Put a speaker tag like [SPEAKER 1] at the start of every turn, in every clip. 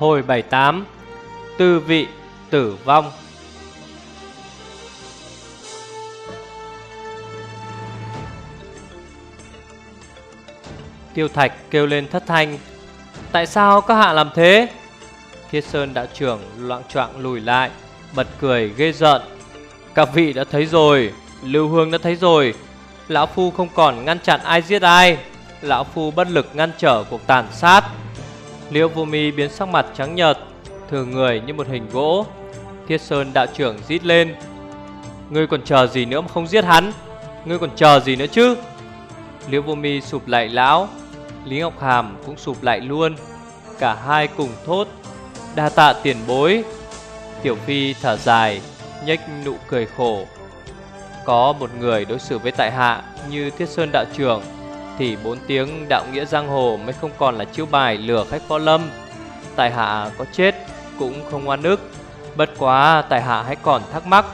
[SPEAKER 1] Hồi 78 Tư vị tử vong. Tiêu Thạch kêu lên thất thanh, Tại sao các hạ làm thế? Thiết Sơn đạo trưởng loạn choạng lùi lại, Bật cười ghê giận Các vị đã thấy rồi, Lưu Hương đã thấy rồi. Lão Phu không còn ngăn chặn ai giết ai. Lão Phu bất lực ngăn trở cuộc tàn sát. Liễu vô mi biến sắc mặt trắng nhợt, Thường người như một hình gỗ. Thiết Sơn đạo trưởng rít lên. Ngươi còn chờ gì nữa mà không giết hắn? Ngươi còn chờ gì nữa chứ? Liễu vô mi sụp lại lão. Lý Ngọc Hàm cũng sụp lại luôn. Cả hai cùng thốt, Đa tạ tiền bối. Tiểu Phi thở dài, nhếch nụ cười khổ. Có một người đối xử với tại hạ Như Thiết Sơn đạo trưởng. Thì bốn tiếng đạo nghĩa giang hồ Mới không còn là chiêu bài lừa khách võ lâm. Tại hạ có chết Cũng không oan ức. Bất quá tại hạ hãy còn thắc mắc,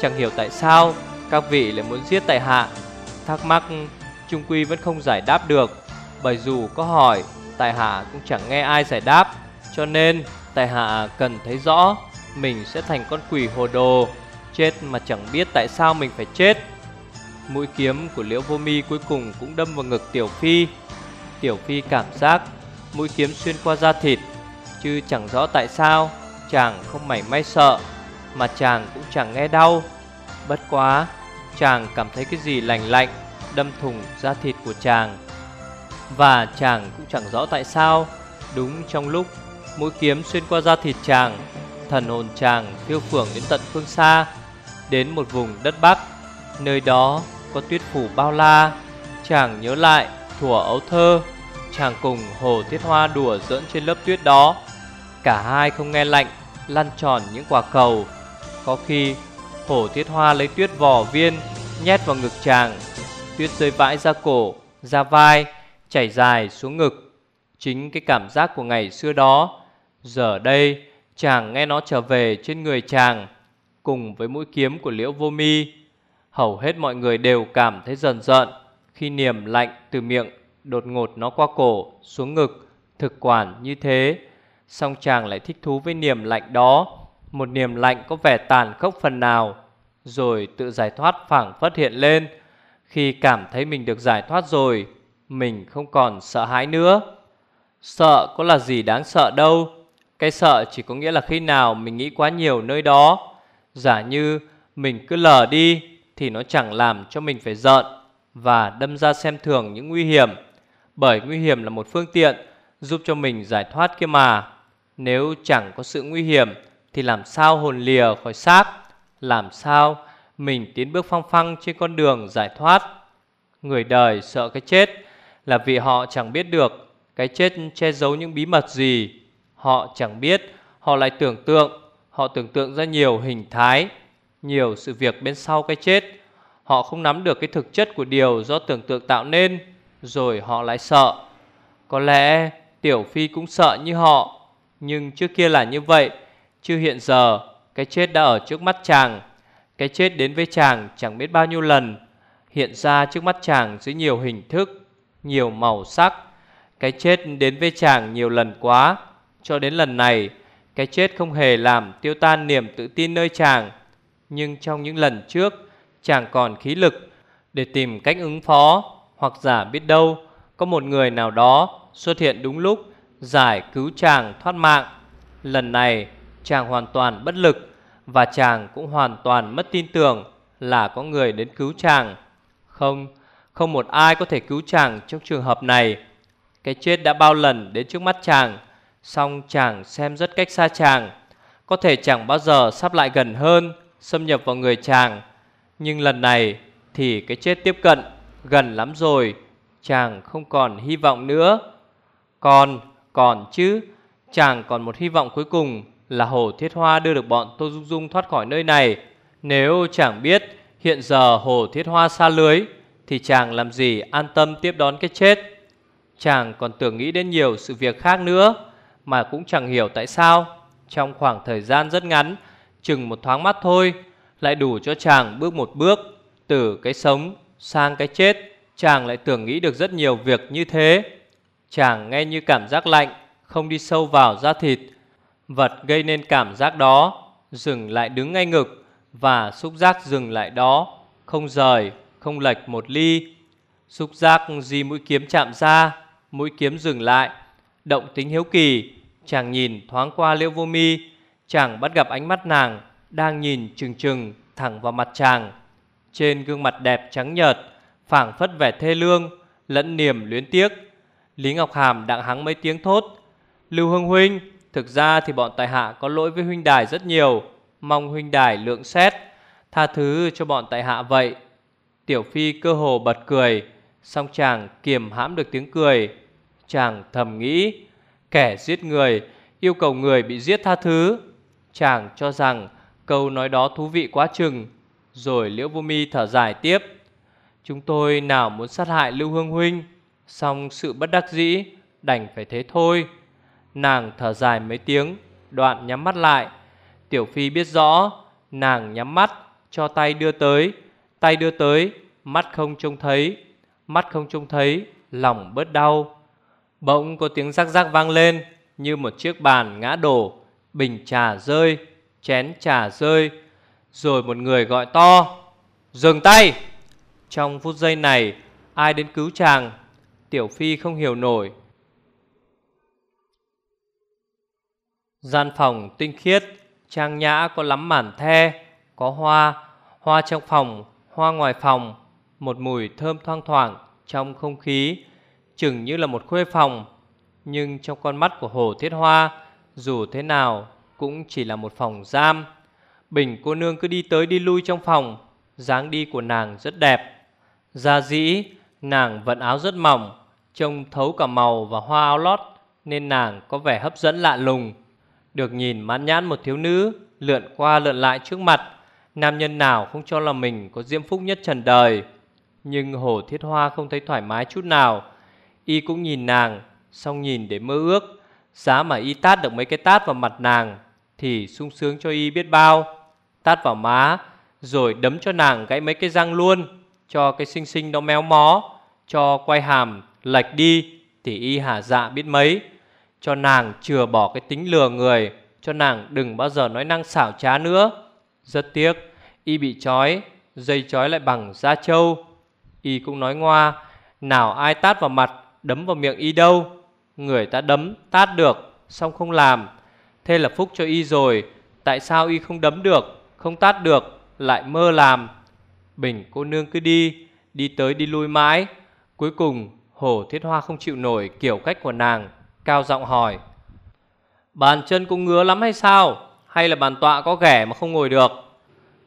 [SPEAKER 1] Chẳng hiểu tại sao Các vị lại muốn giết tại hạ. Thắc mắc, Trung Quy vẫn không giải đáp được, Bởi dù có hỏi, Tại hạ cũng chẳng nghe ai giải đáp. Cho nên, Tại hạ cần thấy rõ, Mình sẽ thành con quỷ hồ đồ. Chết mà chẳng biết tại sao mình phải chết. Mũi kiếm của Liễu Vô Mi cuối cùng cũng đâm vào ngực Tiểu Phi. Tiểu Phi cảm giác mũi kiếm xuyên qua da thịt, Chứ chẳng rõ tại sao chàng không mảy may sợ, Mà chàng cũng chẳng nghe đau. Bất quá, chàng cảm thấy cái gì lành lạnh Đâm thủng da thịt của chàng. Và chàng cũng chẳng rõ tại sao, Đúng trong lúc mũi kiếm xuyên qua da thịt chàng, Thần hồn chàng phiêu phưởng đến tận phương xa, Đến một vùng đất Bắc, Nơi đó có tuyết phủ bao la Chàng nhớ lại thủa ấu thơ Chàng cùng Hồ Thiết Hoa đùa giỡn trên lớp tuyết đó. Cả hai không nghe lạnh Lăn tròn những quả cầu. Có khi Hồ Thiết Hoa lấy tuyết vỏ viên Nhét vào ngực chàng. Tuyết rơi vãi ra cổ, ra vai Chảy dài xuống ngực. Chính cái cảm giác của ngày xưa đó. Giờ đây chàng nghe nó trở về trên người chàng Cùng với mũi kiếm của liễu vô mi. Hầu hết mọi người đều cảm thấy dần dần Khi niềm lạnh từ miệng đột ngột nó qua cổ, xuống ngực, Thực quản như thế. Song chàng lại thích thú với niềm lạnh đó, Một niềm lạnh có vẻ tàn khốc phần nào, Rồi tự giải thoát phảng phất hiện lên. Khi cảm thấy mình được giải thoát rồi, Mình không còn sợ hãi nữa. Sợ có là gì đáng sợ đâu, Cái sợ chỉ có nghĩa là khi nào mình nghĩ quá nhiều nơi đó. Giả như mình cứ lờ đi thì nó chẳng làm cho mình phải giận Và đâm ra xem thường những nguy hiểm. Bởi nguy hiểm là một phương tiện Giúp cho mình giải thoát kia mà. Nếu chẳng có sự nguy hiểm Thì làm sao hồn lìa khỏi xác? Làm sao mình tiến bước phong phăng trên con đường giải thoát? Người đời sợ cái chết Là vì họ chẳng biết được cái chết che giấu những bí mật gì. Họ chẳng biết, Họ lại tưởng tượng, Họ tưởng tượng ra nhiều hình thái. Nhiều sự việc bên sau cái chết. Họ không nắm được cái thực chất của điều Do tưởng tượng tạo nên, Rồi họ lại sợ. Có lẽ Tiểu Phi cũng sợ như họ, Nhưng trước kia là như vậy, Chứ hiện giờ, Cái chết đã ở trước mắt chàng. Cái chết đến với chàng chẳng biết bao nhiêu lần, Hiện ra trước mắt chàng dưới nhiều hình thức, Nhiều màu sắc. Cái chết đến với chàng nhiều lần quá, Cho đến lần này, Cái chết không hề làm tiêu tan niềm tự tin nơi chàng. Nhưng trong những lần trước, Chàng còn khí lực Để tìm cách ứng phó, Hoặc giả biết đâu, Có một người nào đó xuất hiện đúng lúc, Giải cứu chàng thoát mạng. Lần này, chàng hoàn toàn bất lực Và chàng cũng hoàn toàn mất tin tưởng Là có người đến cứu chàng. Không Không một ai có thể cứu chàng trong trường hợp này. Cái chết đã bao lần đến trước mắt chàng, song chàng xem rất cách xa chàng. Có thể chẳng bao giờ sắp lại gần hơn Xâm nhập vào người chàng. Nhưng lần này thì cái chết tiếp cận Gần lắm rồi Chàng không còn hy vọng nữa. Còn, còn chứ Chàng còn một hy vọng cuối cùng Là Hồ Thiết Hoa đưa được bọn Tô Dung Dung thoát khỏi nơi này. Nếu chàng biết Hiện giờ Hồ Thiết Hoa xa lưới Thì chàng làm gì an tâm tiếp đón cái chết? Chàng còn tưởng nghĩ đến nhiều sự việc khác nữa Mà cũng chẳng hiểu tại sao Trong khoảng thời gian rất ngắn Chừng một thoáng mắt thôi Lại đủ cho chàng bước một bước Từ cái sống sang cái chết. Chàng lại tưởng nghĩ được rất nhiều việc như thế. Chàng nghe như cảm giác lạnh Không đi sâu vào da thịt. Vật gây nên cảm giác đó Dừng lại đứng ngay ngực Và xúc giác dừng lại đó. Không rời, không lệch một ly. Xúc giác di mũi kiếm chạm ra Mũi kiếm dừng lại. Động tính hiếu kỳ Chàng nhìn thoáng qua liễu vô mi. Chàng bắt gặp ánh mắt nàng Đang nhìn trừng trừng thẳng vào mặt chàng. Trên gương mặt đẹp trắng nhợt, phảng phất vẻ thê lương, Lẫn niềm luyến tiếc. Lý Ngọc Hàm đặng hắng mấy tiếng thốt. Lưu Hương Huynh, Thực ra thì bọn tài hạ có lỗi với huynh đài rất nhiều, Mong huynh đài lượng xét. Tha thứ cho bọn tại hạ vậy. Tiểu Phi cơ hồ bật cười, song chàng kiềm hãm được tiếng cười. Chàng thầm nghĩ, Kẻ giết người, Yêu cầu người bị giết tha thứ. Chàng cho rằng câu nói đó thú vị quá chừng. Rồi Liễu Vô Mi thở dài tiếp. Chúng tôi nào muốn sát hại Lưu Hương Huynh, song sự bất đắc dĩ, Đành phải thế thôi. Nàng thở dài mấy tiếng, Đoạn nhắm mắt lại. Tiểu Phi biết rõ, Nàng nhắm mắt, cho tay đưa tới. Tay đưa tới, Mắt không trông thấy. Mắt không trông thấy, Lòng bớt đau. Bỗng có tiếng rắc rắc vang lên, Như một chiếc bàn ngã đổ. Bình trà rơi, Chén trà rơi. Rồi một người gọi to, Dừng tay. Trong phút giây này, Ai đến cứu chàng? Tiểu Phi không hiểu nổi. Gian phòng tinh khiết, Trang nhã có lắm màn the, Có hoa Hoa trong phòng, Hoa ngoài phòng, Một mùi thơm thoang thoảng Trong không khí, Chừng như là một khuê phòng. Nhưng trong con mắt của Hồ Thiết Hoa dù thế nào, Cũng chỉ là một phòng giam. Bình cô nương cứ đi tới đi lui trong phòng, dáng đi của nàng rất đẹp. Gia dĩ, Nàng vận áo rất mỏng, Trông thấu cả màu và hoa áo lót, Nên nàng có vẻ hấp dẫn lạ lùng. Được nhìn mãn nhãn một thiếu nữ, Lượn qua lượn lại trước mặt, Nam nhân nào không cho là mình có diễm phúc nhất trần đời. Nhưng Hồ Thiết Hoa không thấy thoải mái chút nào. Y cũng nhìn nàng, Xong nhìn để mơ ước. Giá mà Y tát được mấy cái tát vào mặt nàng Thì sung sướng cho Y biết bao. Tát vào má, Rồi đấm cho nàng gãy mấy cái răng luôn, Cho cái xinh xinh nó méo mó, Cho quay hàm lệch đi Thì Y hà dạ biết mấy. Cho nàng chừa bỏ cái tính lừa người, Cho nàng đừng bao giờ nói năng xảo trá nữa. Rất tiếc, Y bị trói, Dây trói lại bằng da trâu. Y cũng nói ngoa, Nào ai tát vào mặt, Đấm vào miệng Y đâu? Người ta đấm tát được, Xong không làm. Thế là phúc cho Y rồi, Tại sao Y không đấm được, Không tát được, Lại mơ làm? Bình cô nương cứ đi Đi tới đi lui mãi. Cuối cùng, Hồ Thiết Hoa không chịu nổi kiểu cách của nàng, Cao giọng hỏi. Bàn chân cũng ngứa lắm hay sao? Hay là bàn tọa có ghẻ mà không ngồi được?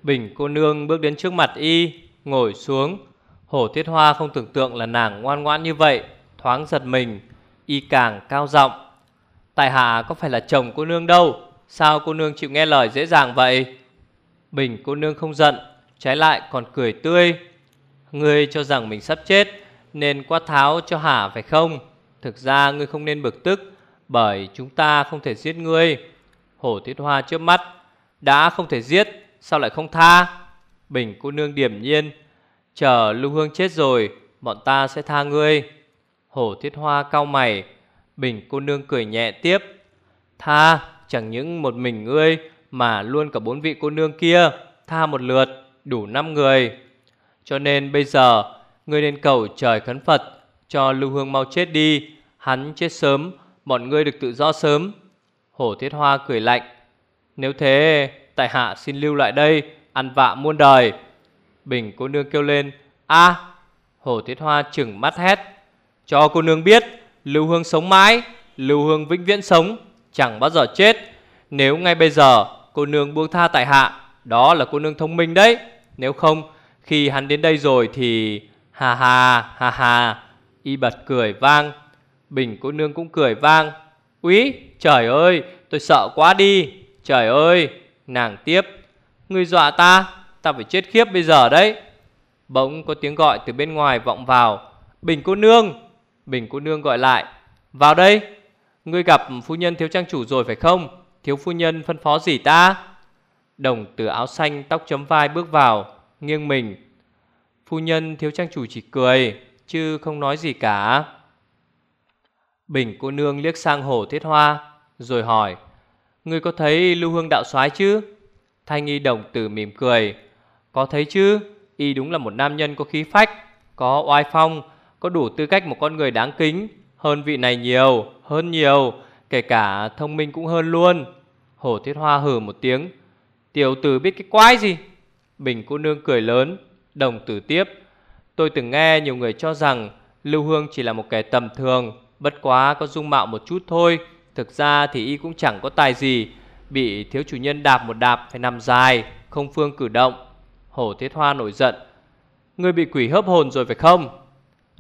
[SPEAKER 1] Bình cô nương bước đến trước mặt y, Ngồi xuống. Hổ thiết hoa không tưởng tượng là nàng ngoan ngoãn như vậy, Thoáng giật mình. Y càng cao giọng. Tại hạ có phải là chồng cô nương đâu? Sao cô nương chịu nghe lời dễ dàng vậy? Bình cô nương không giận, Trái lại còn cười tươi. Ngươi cho rằng mình sắp chết, Nên quát tháo cho hả phải không? Thực ra ngươi không nên bực tức, Bởi chúng ta không thể giết ngươi. Hổ Thiết Hoa trước mắt. Đã không thể giết, Sao lại không tha? Bình cô nương điểm nhiên. Chờ Lưu Hương chết rồi, Bọn ta sẽ tha ngươi. Hổ Thiết Hoa cau mày. Bình cô nương cười nhẹ tiếp. Tha, chẳng những một mình ngươi Mà luôn cả bốn vị cô nương kia. Tha một lượt, đủ năm người. Cho nên bây giờ, Ngươi nên cầu trời khấn Phật, Cho Lưu Hương mau chết đi. Hắn chết sớm, Bọn ngươi được tự do sớm. Hổ Thiết Hoa cười lạnh. Nếu thế, tại hạ xin lưu lại đây, Ăn vạ muôn đời. Bình cô nương kêu lên, a! Hổ Thiết Hoa chừng mắt hét. Cho cô nương biết Lưu Hương sống mãi Lưu Hương vĩnh viễn sống Chẳng bao giờ chết. Nếu ngay bây giờ cô nương buông tha tại hạ Đó là cô nương thông minh đấy. Nếu không khi hắn đến đây rồi thì Ha ha ha ha Y bật cười vang. Bình cô nương cũng cười vang. Úi, trời ơi tôi sợ quá đi. Trời ơi nàng tiếp. Ngươi dọa ta Ta phải chết khiếp bây giờ đấy. Bỗng có tiếng gọi từ bên ngoài vọng vào. Bình cô nương! Bình cô nương gọi lại. Vào đây, Ngươi gặp phu nhân thiếu trang chủ rồi phải không? Thiếu phu nhân phân phó gì ta? Đồng từ áo xanh, tóc chấm vai bước vào, Nghiêng mình. Phu nhân thiếu trang chủ chỉ cười, Chứ không nói gì cả. Bình cô nương liếc sang hồ thiết hoa, Rồi hỏi, Ngươi có thấy lưu hương đạo soái chứ? Thanh nghi đồng tử mỉm cười, Có thấy chứ, Y đúng là một nam nhân có khí phách, Có oai phong có đủ tư cách một con người đáng kính, Hơn vị này nhiều, Hơn nhiều, Kể cả thông minh cũng hơn luôn. Hổ thiết hoa hừ một tiếng. Tiểu tử biết cái quái gì? Bình cô nương cười lớn, Đồng tử tiếp. Tôi từng nghe nhiều người cho rằng Lưu Hương chỉ là một kẻ tầm thường, Bất quá có dung mạo một chút thôi. Thực ra thì y cũng chẳng có tài gì, Bị thiếu chủ nhân đạp một đạp Phải nằm dài, Không phương cử động. Hổ Thiết Hoa nổi giận. Ngươi bị quỷ hớp hồn rồi phải không?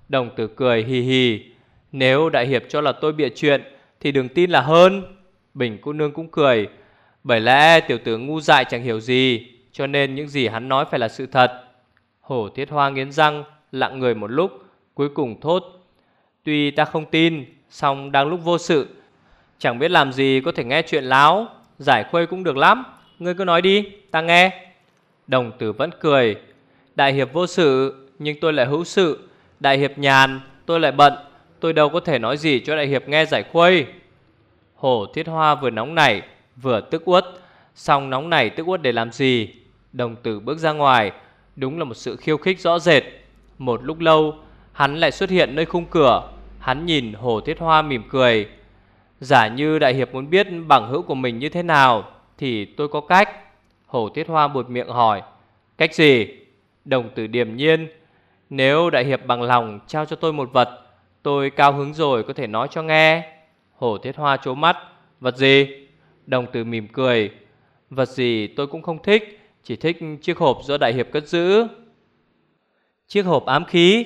[SPEAKER 1] Đồng tử cười hì hì. Nếu đại hiệp cho là tôi bịa chuyện, Thì đừng tin là hơn. Bình cô nương cũng cười. Bởi lẽ tiểu tử ngu dại chẳng hiểu gì, Cho nên những gì hắn nói phải là sự thật. Hổ Thiết Hoa nghiến răng, Lặng người một lúc, Cuối cùng thốt. Tuy ta không tin, song đang lúc vô sự, Chẳng biết làm gì có thể nghe chuyện láo. Giải khuây cũng được lắm, Ngươi cứ nói đi, ta nghe. Đồng tử vẫn cười. Đại hiệp vô sự, nhưng tôi lại hữu sự. Đại hiệp nhàn, tôi lại bận, Tôi đâu có thể nói gì cho đại hiệp nghe giải khuây. Hổ thiết hoa vừa nóng nảy, Vừa tức uất. Xong nóng nảy tức uất để làm gì? Đồng tử bước ra ngoài, Đúng là một sự khiêu khích rõ rệt. Một lúc lâu, Hắn lại xuất hiện nơi khung cửa. Hắn nhìn Hổ Thiết Hoa mỉm cười. Giả như đại hiệp muốn biết bằng hữu của mình như thế nào, Thì tôi có cách. Hổ Thiết Hoa buột miệng hỏi. Cách gì? Đồng tử điềm nhiên nếu đại hiệp bằng lòng trao cho tôi một vật, Tôi cao hứng rồi có thể nói cho nghe. Hổ Thiết Hoa chố mắt. Vật gì? Đồng tử mỉm cười. Vật gì tôi cũng không thích, Chỉ thích chiếc hộp do đại hiệp cất giữ. Chiếc hộp ám khí.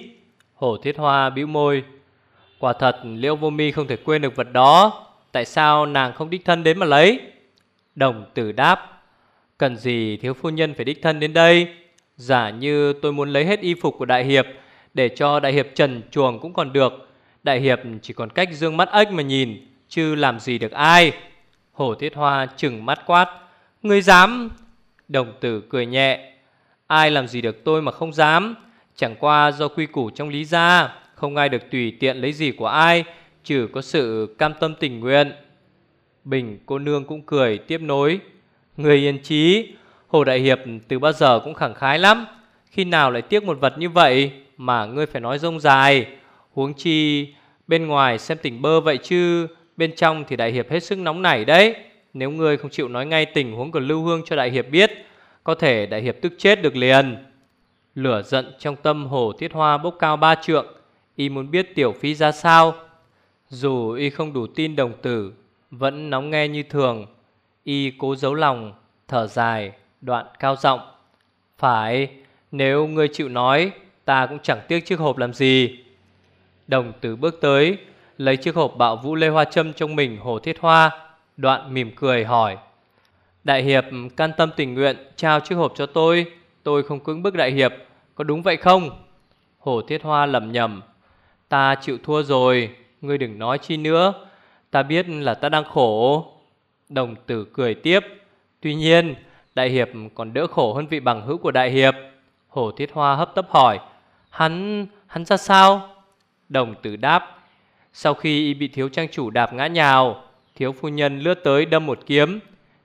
[SPEAKER 1] Hổ Thiết Hoa bĩu môi. Quả thật, Liễu Vô Mi không thể quên được vật đó. Tại sao nàng không đích thân đến mà lấy? Đồng tử đáp. Cần gì thiếu phu nhân phải đích thân đến đây? Giả như tôi muốn lấy hết y phục của Đại Hiệp Để cho Đại Hiệp trần chuồng cũng còn được. Đại Hiệp chỉ còn cách dương mắt ếch mà nhìn, Chứ làm gì được ai. Hổ Thiết Hoa chừng mắt quát, Ngươi dám? Đồng tử cười nhẹ, Ai làm gì được tôi mà không dám? Chẳng qua do quy củ trong lý gia, Không ai được tùy tiện lấy gì của ai, Trừ có sự cam tâm tình nguyện. Bình cô nương cũng cười tiếp nối Người yên trí Hồ Đại Hiệp từ bao giờ cũng khẳng khái lắm, Khi nào lại tiếc một vật như vậy Mà ngươi phải nói rông dài? Huống chi Bên ngoài xem tỉnh bơ vậy chứ, Bên trong thì Đại Hiệp hết sức nóng nảy đấy. Nếu ngươi không chịu nói ngay tình huống của Lưu Hương cho Đại Hiệp biết, Có thể Đại Hiệp tức chết được liền. Lửa giận trong tâm hồ thiết hoa bốc cao ba trượng, Y muốn biết tiểu phi ra sao? Dù y không đủ tin đồng tử, Vẫn nóng nghe như thường. Y cố giấu lòng, Thở dài. Đoạn cao giọng Phải Nếu ngươi chịu nói Ta cũng chẳng tiếc chiếc hộp làm gì Đồng tử bước tới Lấy chiếc hộp bạo vũ lê hoa châm trong mình hồ thiết hoa Đoạn mỉm cười hỏi Đại hiệp can tâm tình nguyện Trao chiếc hộp cho tôi Tôi không cưỡng bức đại hiệp có đúng vậy không? hồ Thiết Hoa lầm nhầm. Ta chịu thua rồi, ngươi đừng nói chi nữa. Ta biết là ta đang khổ. Đồng tử cười tiếp. Tuy nhiên, Đại Hiệp còn đỡ khổ hơn vị bằng hữu của Đại Hiệp. Hổ Thiết Hoa hấp tấp hỏi. Hắn, hắn ra sao? Đồng tử đáp. Sau khi y bị thiếu trang chủ đạp ngã nhào, thiếu phu nhân lướt tới đâm một kiếm.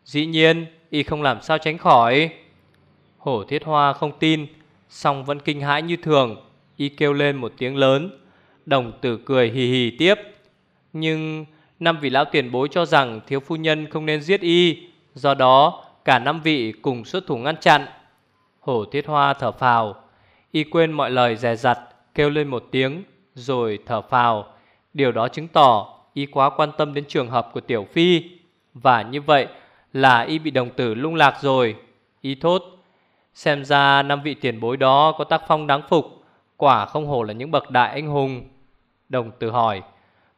[SPEAKER 1] Dĩ nhiên, y không làm sao tránh khỏi. Hổ Thiết Hoa không tin song vẫn kinh hãi như thường Y kêu lên một tiếng lớn Đồng tử cười hì hì tiếp Nhưng năm vị lão tiền bối cho rằng Thiếu phu nhân không nên giết y Do đó cả năm vị cùng xuất thủ ngăn chặn. Hổ thiết hoa thở phào, Y quên mọi lời dè dặt, Kêu lên một tiếng, Rồi thở phào. Điều đó chứng tỏ Y quá quan tâm đến trường hợp của Tiểu Phi. Và như vậy là Y bị đồng tử lung lạc rồi. Y thốt, Xem ra năm vị tiền bối đó có tác phong đáng phục, Quả không hổ là những bậc đại anh hùng. Đồng tử hỏi,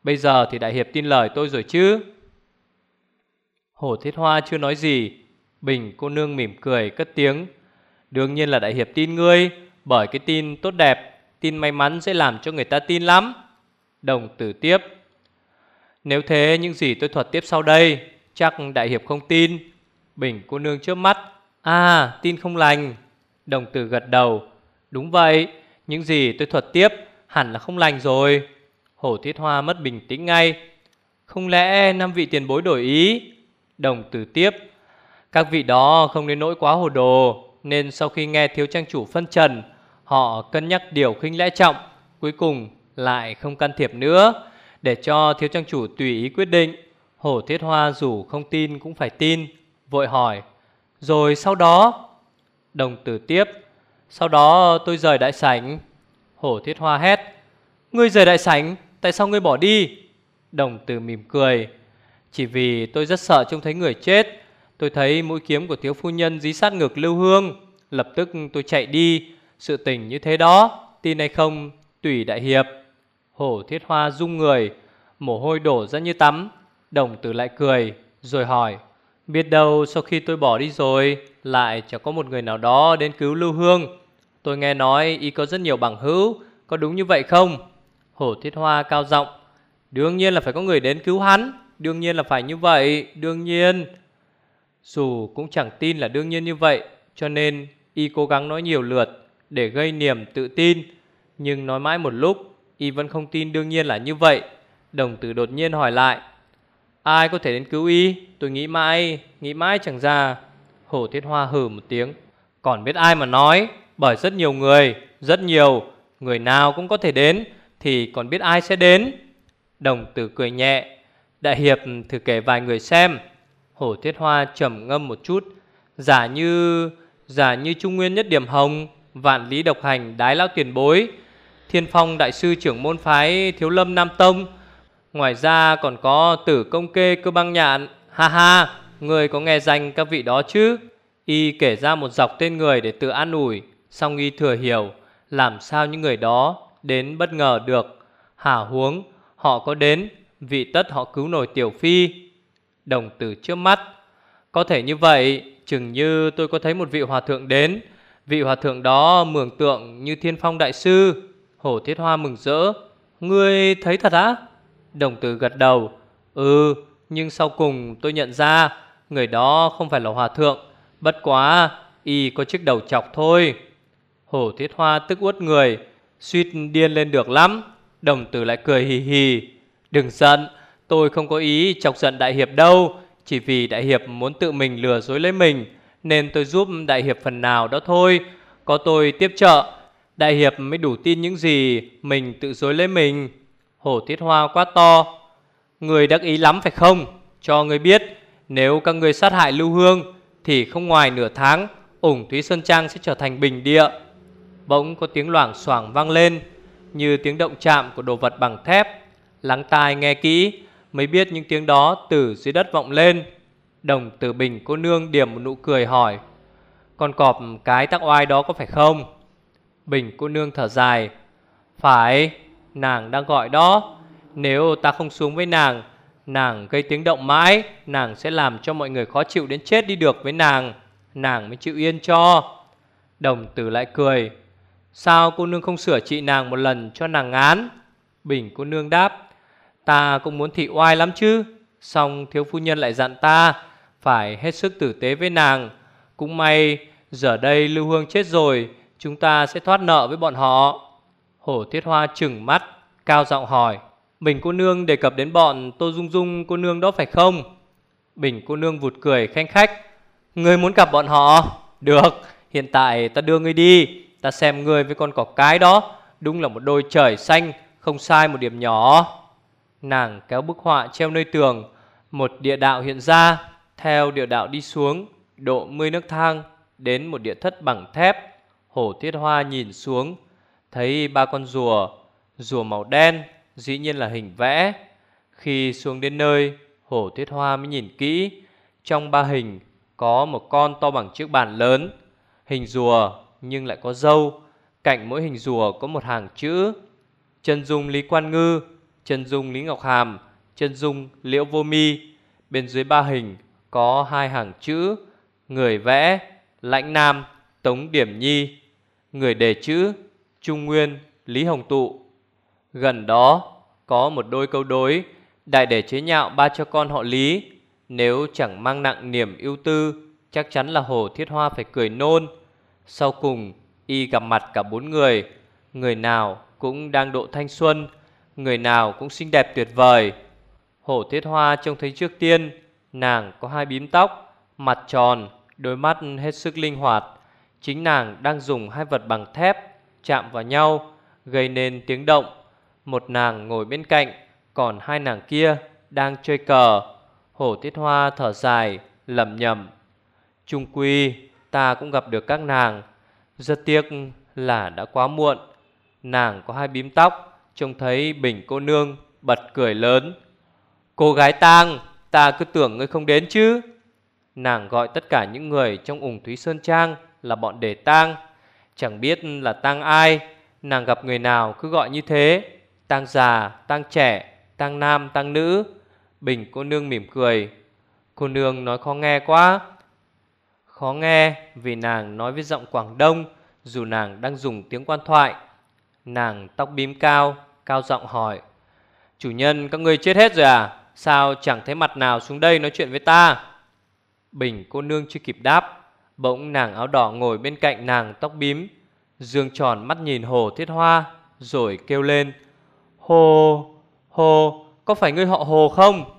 [SPEAKER 1] Bây giờ thì đại hiệp tin lời tôi rồi chứ? Hổ thiết hoa chưa nói gì Bình, cô nương mỉm cười, cất tiếng. Đương nhiên là đại hiệp tin ngươi, Bởi cái tin tốt đẹp, Tin may mắn sẽ làm cho người ta tin lắm. Đồng tử tiếp. Nếu thế, những gì tôi thuật tiếp sau đây, Chắc đại hiệp không tin. Bình cô nương trước mắt. À tin không lành. Đồng tử gật đầu. Đúng vậy, Những gì tôi thuật tiếp hẳn là không lành rồi. Hổ thiết hoa mất bình tĩnh ngay. Không lẽ năm vị tiền bối đổi ý? Đồng tử tiếp. Các vị đó không đến nỗi quá hồ đồ, Nên sau khi nghe thiếu trang chủ phân trần, Họ cân nhắc điều khinh lẽ trọng, Cuối cùng lại không can thiệp nữa, Để cho thiếu trang chủ tùy ý quyết định. Hổ Thiết Hoa dù không tin cũng phải tin, Vội hỏi, Rồi sau đó? Đồng tử tiếp, Sau đó tôi rời đại sảnh. Hổ Thiết Hoa hét, Ngươi rời đại sảnh, Tại sao ngươi bỏ đi? Đồng tử mỉm cười, Chỉ vì tôi rất sợ trông thấy người chết Tôi thấy mũi kiếm của thiếu phu nhân dí sát ngực lưu hương. Lập tức tôi chạy đi. Sự tình như thế đó, Tin hay không, tùy đại hiệp. Hổ thiết hoa rung người, Mồ hôi đổ ra như tắm. Đồng tử lại cười, Rồi hỏi, Biết đâu sau khi tôi bỏ đi rồi, Lại chẳng có một người nào đó đến cứu lưu hương? Tôi nghe nói y có rất nhiều bằng hữu, Có đúng như vậy không? Hổ thiết hoa cao giọng, Đương nhiên là phải có người đến cứu hắn, Đương nhiên là phải như vậy, Đương nhiên. Dù cũng chẳng tin là đương nhiên như vậy, Cho nên y cố gắng nói nhiều lượt Để gây niềm tự tin. Nhưng nói mãi một lúc, Y vẫn không tin đương nhiên là như vậy. Đồng tử đột nhiên hỏi lại, Ai có thể đến cứu y? Tôi nghĩ mãi Nghĩ mãi chẳng ra. Hổ thiết hoa hừ một tiếng, Còn biết ai mà nói? Bởi rất nhiều người, Rất nhiều, Người nào cũng có thể đến, Thì còn biết ai sẽ đến? Đồng tử cười nhẹ, Đại hiệp thử kể vài người xem. Hổ thiết hoa trầm ngâm một chút. Giả như Giả như Trung Nguyên nhất điểm hồng, Vạn lý độc hành đái lão tiền bối. Thiên phong đại sư trưởng môn phái Thiếu lâm Nam Tông. Ngoài ra còn có tử công kê cơ băng nhạn. Ha ha, Người có nghe danh các vị đó chứ? Y kể ra một dọc tên người để tự an ủi Xong y thừa hiểu, Làm sao những người đó đến bất ngờ được. Hả huống, Họ có đến, Vị tất họ cứu nổi tiểu phi. Đồng tử trước mắt. Có thể như vậy, Chừng như tôi có thấy một vị hòa thượng đến. Vị hòa thượng đó mường tượng như thiên phong đại sư Hổ thiết hoa mừng rỡ. Ngươi thấy thật á? Đồng tử gật đầu. Ừ nhưng sau cùng tôi nhận ra Người đó không phải là hòa thượng. Bất quá, Y có chiếc đầu chọc thôi. Hổ thiết hoa tức uất người, Suýt điên lên được lắm. Đồng tử lại cười hì hì. Đừng giận Tôi không có ý chọc giận đại hiệp đâu, Chỉ vì đại hiệp muốn tự mình lừa dối lấy mình, Nên tôi giúp đại hiệp phần nào đó thôi. Có tôi tiếp trợ, Đại hiệp mới đủ tin những gì Mình tự dối lấy mình. Hổ tiết hoa quá to. Người đắc ý lắm phải không? Cho người biết, Nếu các người sát hại lưu hương, Thì không ngoài nửa tháng, ủng Thúy Sơn Trang sẽ trở thành bình địa. Bỗng có tiếng loảng xoảng vang lên, Như tiếng động chạm của đồ vật bằng thép. Lắng tai nghe kỹ Mới biết những tiếng đó từ dưới đất vọng lên. Đồng tử bình cô nương điểm một nụ cười hỏi, Con cọp cái tắc oai đó có phải không? Bình cô nương thở dài, Phải, Nàng đang gọi đó. Nếu ta không xuống với nàng Nàng gây tiếng động mãi, Nàng sẽ làm cho mọi người khó chịu đến chết đi được với nàng. Nàng mới chịu yên cho. Đồng tử lại cười, Sao cô nương không sửa trị nàng một lần cho nàng án? Bình cô nương đáp Ta cũng muốn thị oai lắm chứ. Xong thiếu phu nhân lại dặn ta Phải hết sức tử tế với nàng. Cũng may, Giờ đây Lưu Hương chết rồi, Chúng ta sẽ thoát nợ với bọn họ. Hổ Thiết Hoa chừng mắt, Cao giọng hỏi, Bình cô nương đề cập đến bọn Tô Dung Dung cô nương đó phải không? Bình cô nương vụt cười khanh khách, Ngươi muốn gặp bọn họ? Được, hiện tại ta đưa ngươi đi, Ta xem ngươi với con cỏ cái đó. Đúng là một đôi trời xanh, Không sai một điểm nhỏ. Nàng kéo bức họa treo nơi tường, Một địa đạo hiện ra, Theo địa đạo đi xuống, Độ 10 nước thang, Đến một địa thất bằng thép Hổ thiết hoa nhìn xuống, Thấy ba con rùa Rùa màu đen, Dĩ nhiên là hình vẽ. Khi xuống đến nơi Hổ thiết hoa mới nhìn kỹ, Trong ba hình Có một con to bằng chiếc bàn lớn, Hình rùa nhưng lại có dâu Cạnh mỗi hình rùa có một hàng chữ, Chân dung Lý Quan Ngư chân dung Lý Ngọc Hàm, chân dung Liễu Vô Mi. Bên dưới ba hình có hai hàng chữ người vẽ Lãnh Nam, Tống Điểm Nhi, người đề chữ Trung Nguyên, Lý Hồng Tụ. Gần đó có một đôi câu đối đại để chế nhạo ba cho con họ Lý, nếu chẳng mang nặng niềm ưu tư, chắc chắn là Hồ Thiết Hoa phải cười nôn. Sau cùng, y gặp mặt cả bốn người, người nào cũng đang độ thanh xuân, Người nào cũng xinh đẹp tuyệt vời Hổ Thiết Hoa trông thấy trước tiên Nàng có hai bím tóc, mặt tròn, đôi mắt hết sức linh hoạt. Chính nàng đang dùng hai vật bằng thép chạm vào nhau, gây nên tiếng động. Một nàng ngồi bên cạnh, còn hai nàng kia đang chơi cờ. Hổ Thiết Hoa thở dài, lẩm nhẩm. Trung quy, ta cũng gặp được các nàng. Rất tiếc là đã quá muộn. Nàng có hai bím tóc, trông thấy Bình cô nương bật cười lớn. Cô gái tang, ta cứ tưởng ngươi không đến chứ. Nàng gọi tất cả những người trong ủng Thúy Sơn Trang là bọn đề tang. Chẳng biết là tang ai, nàng gặp người nào cứ gọi như thế. Tang già, tang trẻ, tang nam, tang nữ. Bình cô nương mỉm cười. Cô nương nói khó nghe quá. Khó nghe vì nàng nói với giọng Quảng Đông dù nàng đang dùng tiếng quan thoại. Nàng tóc bím cao, cao giọng hỏi. Chủ nhân các người chết hết rồi à? Sao chẳng thấy mặt nào xuống đây nói chuyện với ta? Bình cô nương chưa kịp đáp. Bỗng nàng áo đỏ ngồi bên cạnh nàng tóc bím. Dương tròn mắt nhìn hồ thiết hoa rồi kêu lên. Hồ, hồ, có phải ngươi họ hồ không?